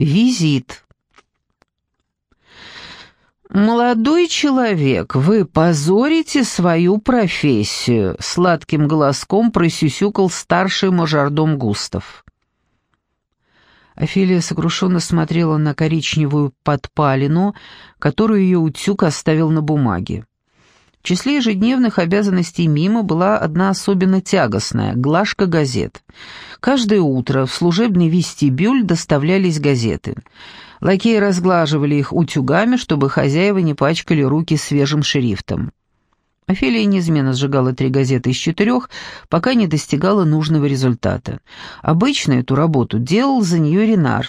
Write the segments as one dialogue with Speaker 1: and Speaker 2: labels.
Speaker 1: Визит. «Молодой человек, вы позорите свою профессию», — сладким голоском просюсюкал старший мажордом Густав. Офелия сокрушенно смотрела на коричневую подпалину, которую ее утюг оставил на бумаге. В числе ежедневных обязанностей Мима была одна особенно тягостная — глажка газет. Каждое утро в служебный вестибюль доставлялись газеты. Лакеи разглаживали их утюгами, чтобы хозяева не пачкали руки свежим шрифтом. Офелия неизменно сжигала три газеты из четырех, пока не достигала нужного результата. Обычно эту работу делал за нее Ренар,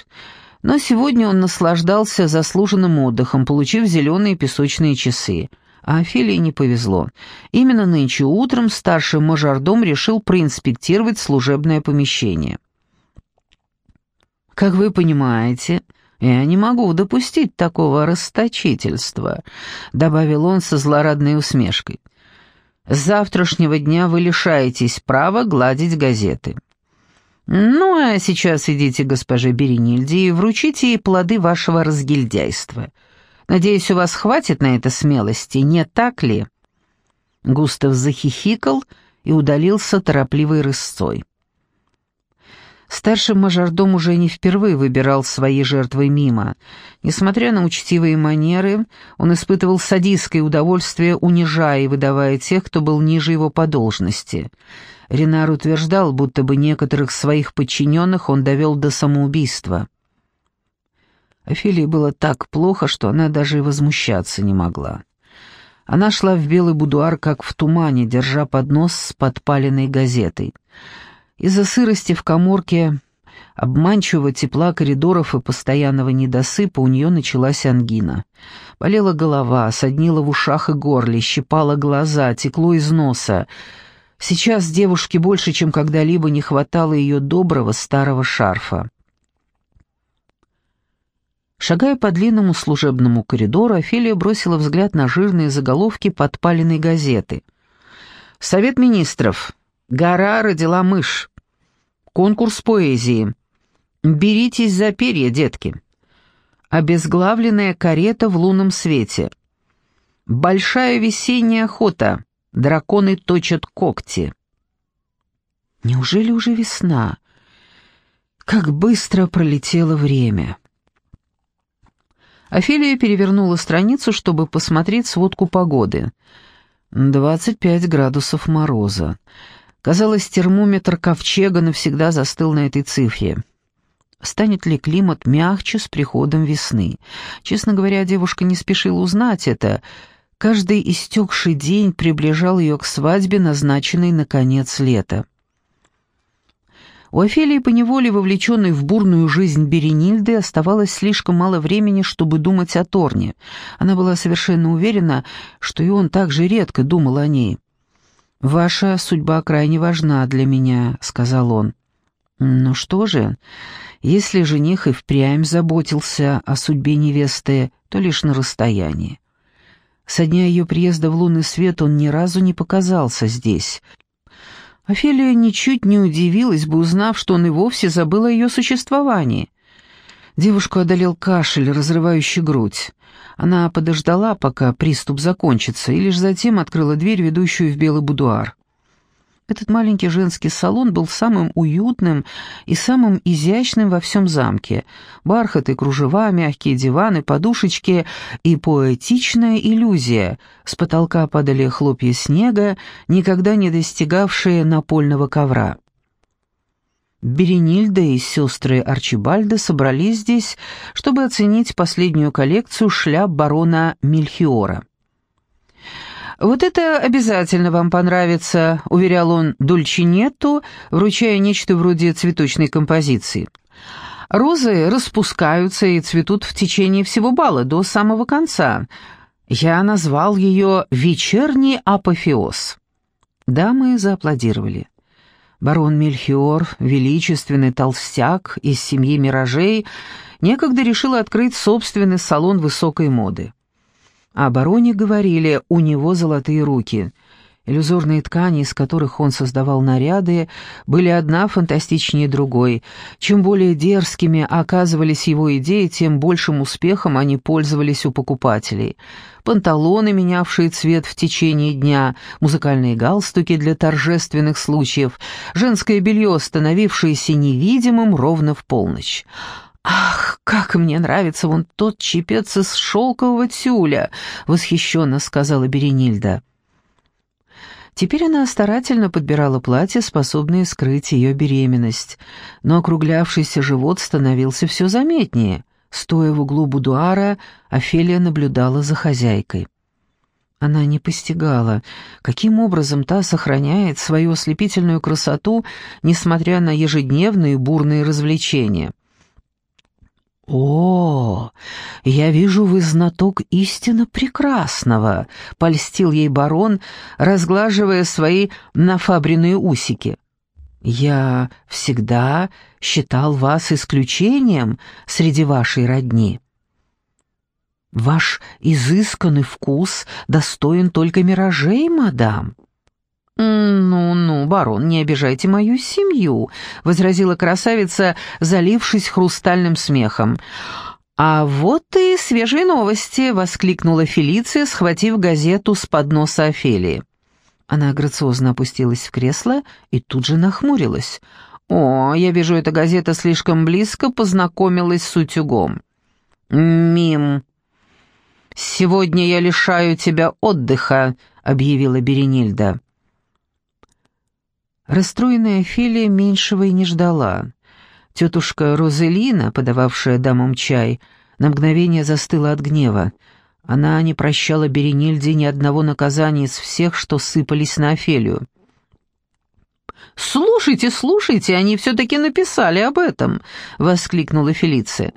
Speaker 1: но сегодня он наслаждался заслуженным отдыхом, получив зеленые песочные часы — а Офелии не повезло. Именно нынче утром старший мажордом решил проинспектировать служебное помещение. «Как вы понимаете, я не могу допустить такого расточительства», — добавил он со злорадной усмешкой. «С завтрашнего дня вы лишаетесь права гладить газеты». «Ну, а сейчас идите госпоже Беренильде и вручите ей плоды вашего разгильдяйства. Надеюсь, у вас хватит на это смелости, не так ли?» Густав захихикал и удалился торопливой рысцой. Старший мажордом уже не впервые выбирал свои жертвы мимо. Несмотря на учтивые манеры, он испытывал садистское удовольствие, унижая и выдавая тех, кто был ниже его по должности. Ренар утверждал, будто бы некоторых своих подчиненных он довел до самоубийства. Офелии было так плохо, что она даже и возмущаться не могла. Она шла в белый будуар, как в тумане, держа поднос с подпаленной газетой. Из-за сырости в коморке, обманчивого тепла коридоров и постоянного недосыпа у нее началась ангина. Болела голова, соднила в ушах и горле, щипала глаза, текло из носа. Сейчас девушке больше, чем когда-либо, не хватало ее доброго старого шарфа. Шагая по длинному служебному коридору, Офелия бросила взгляд на жирные заголовки подпаленной газеты. «Совет министров. Гора родила мышь. Конкурс поэзии. Беритесь за перья, детки. Обезглавленная карета в лунном свете. Большая весенняя охота. Драконы точат когти». Неужели уже весна? Как быстро пролетело время. Офелия перевернула страницу, чтобы посмотреть сводку погоды. 25 градусов мороза. Казалось, термометр ковчега навсегда застыл на этой цифре. Станет ли климат мягче с приходом весны? Честно говоря, девушка не спешила узнать это. Каждый истекший день приближал ее к свадьбе, назначенной на конец лета. У Офелии, поневоле вовлеченной в бурную жизнь Беренильды, оставалось слишком мало времени, чтобы думать о Торне. Она была совершенно уверена, что и он так же редко думал о ней. «Ваша судьба крайне важна для меня», — сказал он. «Ну что же, если жених и впрямь заботился о судьбе невесты, то лишь на расстоянии. Со дня ее приезда в лунный свет он ни разу не показался здесь, Офелия ничуть не удивилась бы, узнав, что он и вовсе забыл о ее существовании. Девушку одолел кашель, разрывающий грудь. Она подождала, пока приступ закончится, и лишь затем открыла дверь, ведущую в белый будуар. Этот маленький женский салон был самым уютным и самым изящным во всем замке. Бархаты, кружева, мягкие диваны, подушечки и поэтичная иллюзия. С потолка падали хлопья снега, никогда не достигавшие напольного ковра. Беренильда и сестры Арчибальда собрались здесь, чтобы оценить последнюю коллекцию шляп барона Мельхиора. «Вот это обязательно вам понравится», — уверял он Дульчинетту, вручая нечто вроде цветочной композиции. «Розы распускаются и цветут в течение всего бала до самого конца. Я назвал ее «Вечерний апофеоз». Дамы зааплодировали. Барон Мельхиор, величественный толстяк из семьи Миражей, некогда решил открыть собственный салон высокой моды. О бароне говорили, у него золотые руки. Иллюзорные ткани, из которых он создавал наряды, были одна фантастичнее другой. Чем более дерзкими оказывались его идеи, тем большим успехом они пользовались у покупателей. Панталоны, менявшие цвет в течение дня, музыкальные галстуки для торжественных случаев, женское белье, становившееся невидимым ровно в полночь. «Ах, как мне нравится вон тот чепец из шелкового тюля!» — восхищенно сказала Беренильда. Теперь она старательно подбирала платья, способные скрыть ее беременность, но округлявшийся живот становился все заметнее. Стоя в углу будуара, Офелия наблюдала за хозяйкой. Она не постигала, каким образом та сохраняет свою ослепительную красоту, несмотря на ежедневные бурные развлечения. «О, я вижу, вы знаток истинно прекрасного», — польстил ей барон, разглаживая свои нафабренные усики. «Я всегда считал вас исключением среди вашей родни. Ваш изысканный вкус достоин только миражей, мадам». «Ну-ну, барон, не обижайте мою семью», — возразила красавица, залившись хрустальным смехом. «А вот и свежие новости!» — воскликнула Фелиция, схватив газету с подноса Офелии. Она грациозно опустилась в кресло и тут же нахмурилась. «О, я вижу, эта газета слишком близко познакомилась с утюгом». «Мим, сегодня я лишаю тебя отдыха», — объявила Беренильда. Расстроенная Офелия меньшего и не ждала. Тетушка Розелина, подававшая дамам чай, на мгновение застыла от гнева. Она не прощала Беренильде ни одного наказания из всех, что сыпались на Офелию. «Слушайте, слушайте, они все-таки написали об этом!» — воскликнула Фелиция.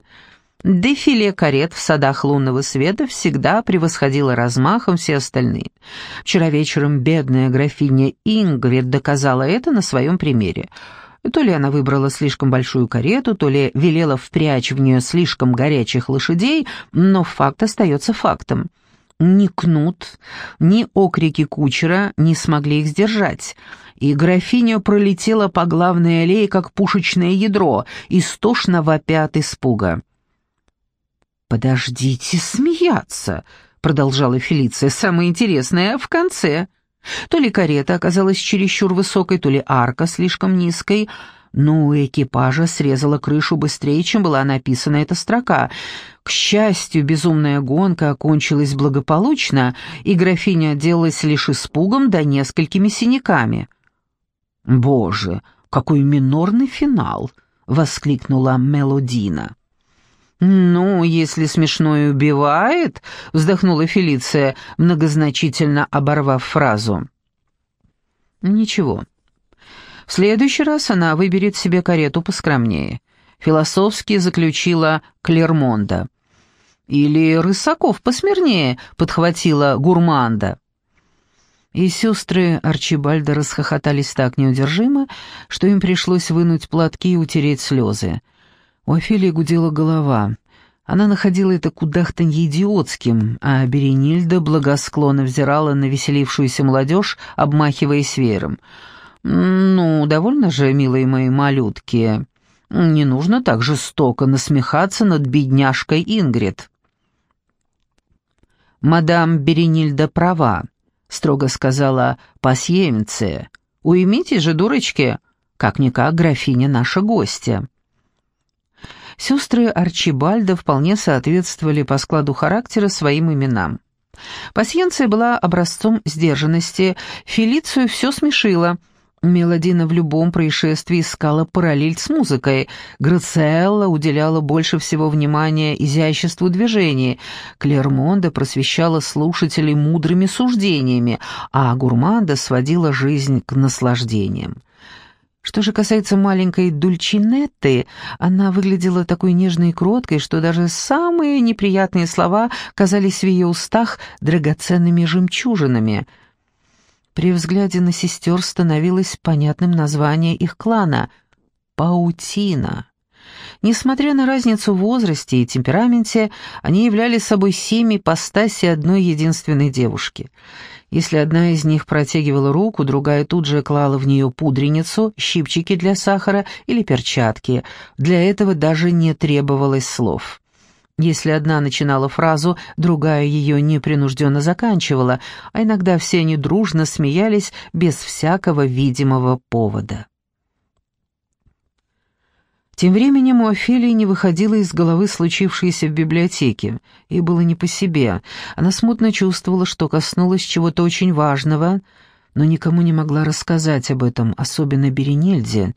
Speaker 1: Дефиле карет в садах лунного света всегда превосходило размахом все остальные. Вчера вечером бедная графиня Ингрид доказала это на своем примере. То ли она выбрала слишком большую карету, то ли велела впрячь в нее слишком горячих лошадей, но факт остается фактом. Ни кнут, ни окрики кучера не смогли их сдержать, и графиня пролетела по главной аллее, как пушечное ядро, истошно вопя от испуга. «Подождите смеяться», — продолжала Фелиция. «Самое интересное в конце. То ли карета оказалась чересчур высокой, то ли арка слишком низкой, но у экипажа срезала крышу быстрее, чем была написана эта строка. К счастью, безумная гонка окончилась благополучно, и графиня отделалась лишь испугом да несколькими синяками». «Боже, какой минорный финал!» — воскликнула Мелодина. «Ну, если смешное убивает», — вздохнула Фелиция, многозначительно оборвав фразу. «Ничего. В следующий раз она выберет себе карету поскромнее», — философски заключила Клермонда. «Или Рысаков посмирнее», — подхватила Гурманда. И сестры Арчибальда расхохотались так неудержимо, что им пришлось вынуть платки и утереть слезы. У Офелии гудела голова. Она находила это кудахтанье идиотским, а Беренильда благосклонно взирала на веселившуюся молодежь, обмахиваясь веером. «Ну, довольно же, милые мои малютки. Не нужно так жестоко насмехаться над бедняжкой Ингрид». «Мадам Беренильда права», — строго сказала пасьемце. «Уймите же, дурочки, как-никак графиня наша гостья». Сестры Арчибальда вполне соответствовали по складу характера своим именам. Пасьенция была образцом сдержанности, Фелицию все смешило. Мелодина в любом происшествии искала параллель с музыкой. Грациэлла уделяла больше всего внимания изяществу движений. Клермонда просвещала слушателей мудрыми суждениями, а Гурманда сводила жизнь к наслаждениям. Что же касается маленькой Дульчинетты, она выглядела такой нежной и кроткой, что даже самые неприятные слова казались в ее устах драгоценными жемчужинами. При взгляде на сестер становилось понятным название их клана — «Паутина». Несмотря на разницу в возрасте и темпераменте, они являли собой семь ипостаси одной единственной девушки. Если одна из них протягивала руку, другая тут же клала в нее пудреницу, щипчики для сахара или перчатки. Для этого даже не требовалось слов. Если одна начинала фразу, другая ее непринужденно заканчивала, а иногда все они дружно смеялись без всякого видимого повода. Тем временем у Офелии не выходило из головы случившееся в библиотеке. Ей было не по себе. Она смутно чувствовала, что коснулась чего-то очень важного, но никому не могла рассказать об этом, особенно Беренельде.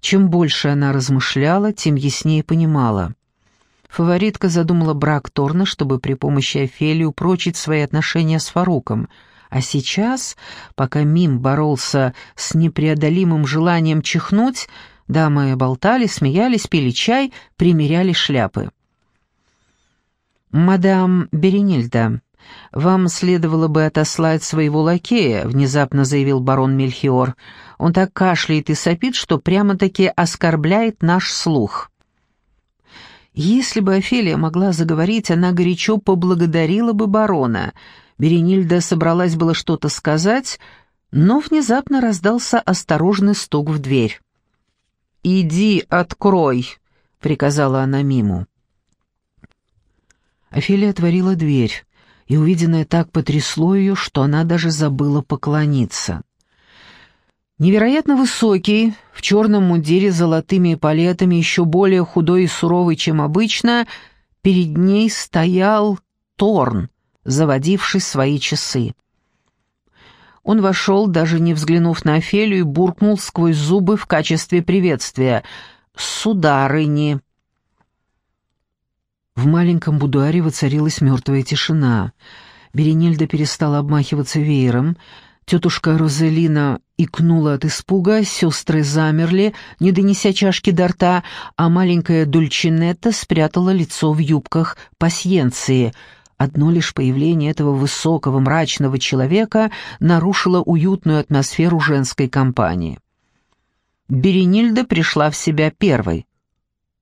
Speaker 1: Чем больше она размышляла, тем яснее понимала. Фаворитка задумала брак Торна, чтобы при помощи Офелии упрочить свои отношения с Фаруком. А сейчас, пока Мим боролся с непреодолимым желанием чихнуть, Дамы болтали, смеялись, пили чай, примеряли шляпы. «Мадам Беренильда, вам следовало бы отослать своего лакея», — внезапно заявил барон Мельхиор. «Он так кашляет и сопит, что прямо-таки оскорбляет наш слух». Если бы Офелия могла заговорить, она горячо поблагодарила бы барона. Беренильда собралась было что-то сказать, но внезапно раздался осторожный стук в дверь. «Иди, открой!» — приказала она Миму. Офелия отворила дверь, и увиденное так потрясло ее, что она даже забыла поклониться. Невероятно высокий, в черном мундире с золотыми палетами, еще более худой и суровый, чем обычно, перед ней стоял Торн, заводивший свои часы. Он вошел, даже не взглянув на Офелию, и буркнул сквозь зубы в качестве приветствия. «Сударыни!» В маленьком будуаре воцарилась мертвая тишина. Беренильда перестала обмахиваться веером. Тетушка Розелина икнула от испуга, сестры замерли, не донеся чашки до рта, а маленькая Дульчинетта спрятала лицо в юбках пасьенции — Одно лишь появление этого высокого мрачного человека нарушило уютную атмосферу женской компании. Беренильда пришла в себя первой.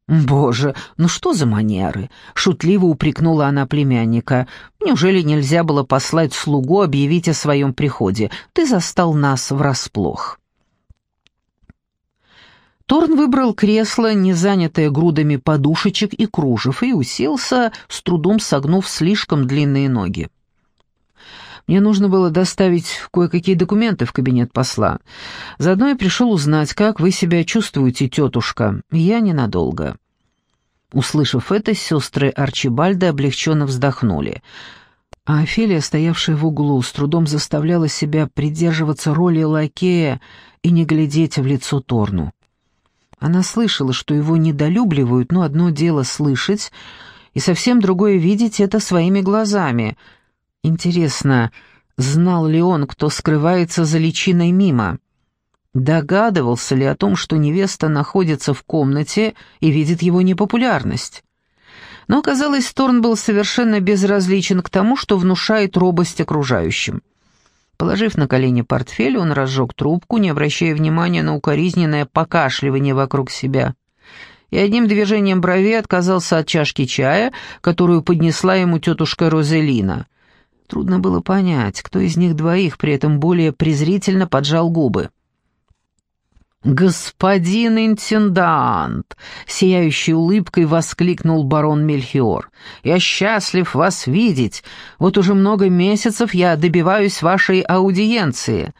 Speaker 1: «Боже, ну что за манеры?» — шутливо упрекнула она племянника. «Неужели нельзя было послать слугу объявить о своем приходе? Ты застал нас врасплох». Торн выбрал кресло, не занятое грудами подушечек и кружев, и уселся, с трудом согнув слишком длинные ноги. Мне нужно было доставить кое-какие документы в кабинет посла. Заодно я пришел узнать, как вы себя чувствуете, тетушка. Я ненадолго». Услышав это, сестры Арчибальда облегченно вздохнули. А Офелия, стоявшая в углу, с трудом заставляла себя придерживаться роли лакея и не глядеть в лицо Торну. Она слышала, что его недолюбливают, но одно дело слышать, и совсем другое видеть это своими глазами. Интересно, знал ли он, кто скрывается за личиной мимо? Догадывался ли о том, что невеста находится в комнате и видит его непопулярность? Но, казалось, Торн был совершенно безразличен к тому, что внушает робость окружающим. Положив на колени портфель, он разжег трубку, не обращая внимания на укоризненное покашливание вокруг себя. И одним движением брови отказался от чашки чая, которую поднесла ему тетушка Розелина. Трудно было понять, кто из них двоих при этом более презрительно поджал губы. «Господин интендант!» — сияющей улыбкой воскликнул барон Мельхиор. «Я счастлив вас видеть. Вот уже много месяцев я добиваюсь вашей аудиенции».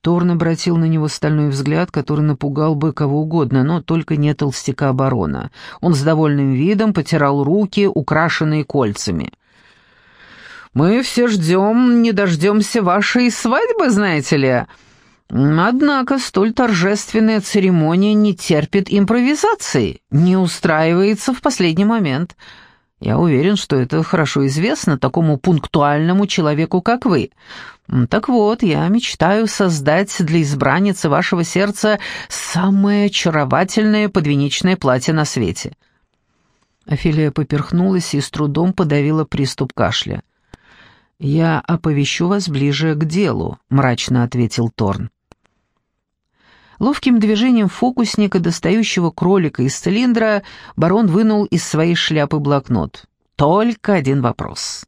Speaker 1: Торн обратил на него стальной взгляд, который напугал бы кого угодно, но только не толстяка барона. Он с довольным видом потирал руки, украшенные кольцами. «Мы все ждем, не дождемся вашей свадьбы, знаете ли?» Однако столь торжественная церемония не терпит импровизации, не устраивается в последний момент. Я уверен, что это хорошо известно такому пунктуальному человеку, как вы. Так вот, я мечтаю создать для избранницы вашего сердца самое очаровательное подвенечное платье на свете». Офелия поперхнулась и с трудом подавила приступ кашля. «Я оповещу вас ближе к делу», — мрачно ответил Торн. Ловким движением фокусника, достающего кролика из цилиндра, барон вынул из своей шляпы блокнот. «Только один вопрос.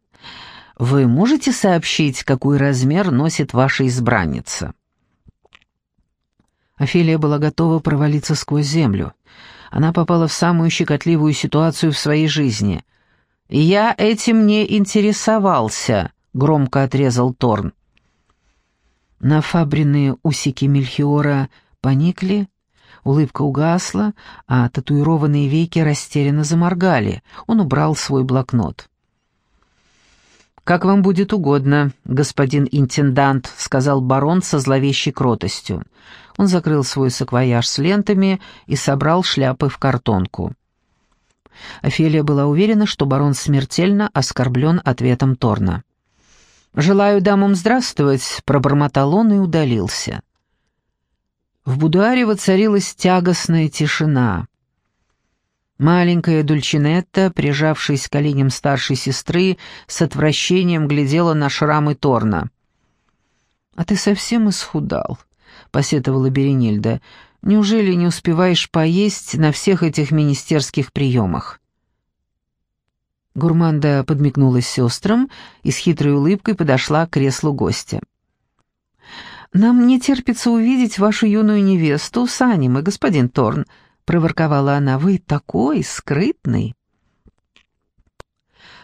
Speaker 1: Вы можете сообщить, какой размер носит ваша избранница?» Офелия была готова провалиться сквозь землю. Она попала в самую щекотливую ситуацию в своей жизни. «Я этим не интересовался», — громко отрезал Торн. На фабренные усики Мельхиора поникли, улыбка угасла, а татуированные веки растерянно заморгали. Он убрал свой блокнот. «Как вам будет угодно, господин интендант», — сказал барон со зловещей кротостью. Он закрыл свой саквояж с лентами и собрал шляпы в картонку. Офелия была уверена, что барон смертельно оскорблен ответом Торна. «Желаю дамам здравствовать», — пробормотал он и удалился. В будуаре воцарилась тягостная тишина. Маленькая Дульчинетта, прижавшись к коленям старшей сестры, с отвращением глядела на шрамы Торна. «А ты совсем исхудал», — посетовала Беренильда. «Неужели не успеваешь поесть на всех этих министерских приемах?» Гурманда подмигнула сестрам и с хитрой улыбкой подошла к креслу гостя. «Нам не терпится увидеть вашу юную невесту с аниме, господин Торн», — проворковала она. «Вы такой скрытный».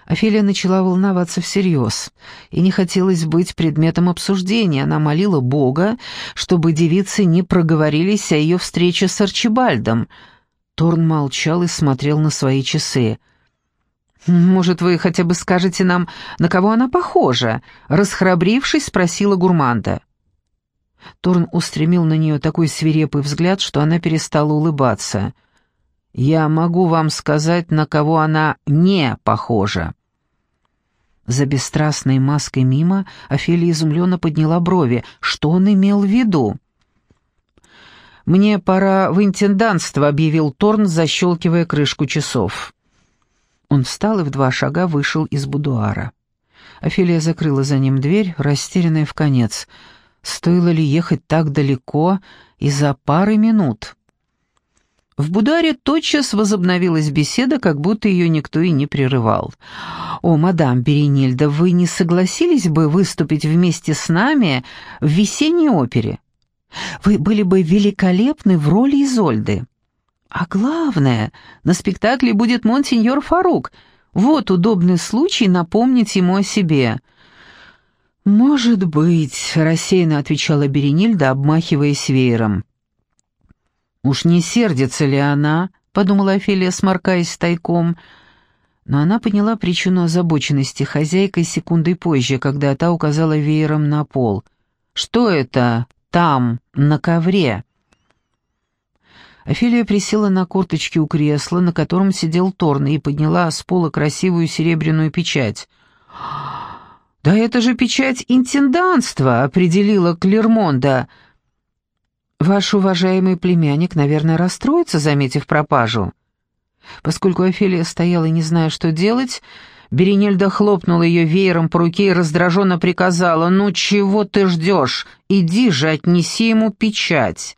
Speaker 1: Офелия начала волноваться всерьез, и не хотелось быть предметом обсуждения. Она молила Бога, чтобы девицы не проговорились о ее встрече с Арчибальдом. Торн молчал и смотрел на свои часы. «Может, вы хотя бы скажете нам, на кого она похожа?» Расхрабрившись, спросила гурманда. Торн устремил на нее такой свирепый взгляд, что она перестала улыбаться. «Я могу вам сказать, на кого она не похожа». За бесстрастной маской мимо Офелия изумленно подняла брови. Что он имел в виду? «Мне пора в интендантство», — объявил Торн, защелкивая крышку часов. Он встал и в два шага вышел из будуара. Офелия закрыла за ним дверь, растерянная в конец — Стоило ли ехать так далеко и за пары минут? В Бударе тотчас возобновилась беседа, как будто ее никто и не прерывал. «О, мадам Беренильда, вы не согласились бы выступить вместе с нами в весенней опере? Вы были бы великолепны в роли Изольды. А главное, на спектакле будет монсеньор Фарук. Вот удобный случай напомнить ему о себе». «Может быть», — рассеянно отвечала Беренильда, обмахиваясь веером. «Уж не сердится ли она?» — подумала Офелия, сморкаясь тайком. Но она поняла причину озабоченности хозяйкой секундой позже, когда та указала веером на пол. «Что это там, на ковре?» Офелия присела на корточки у кресла, на котором сидел Торн, и подняла с пола красивую серебряную печать. «Да это же печать интенданства», — определила Клермонда. «Ваш уважаемый племянник, наверное, расстроится, заметив пропажу». Поскольку Офелия стояла, не зная, что делать, Беренельда хлопнула ее веером по руке и раздраженно приказала, «Ну чего ты ждешь? Иди же, отнеси ему печать».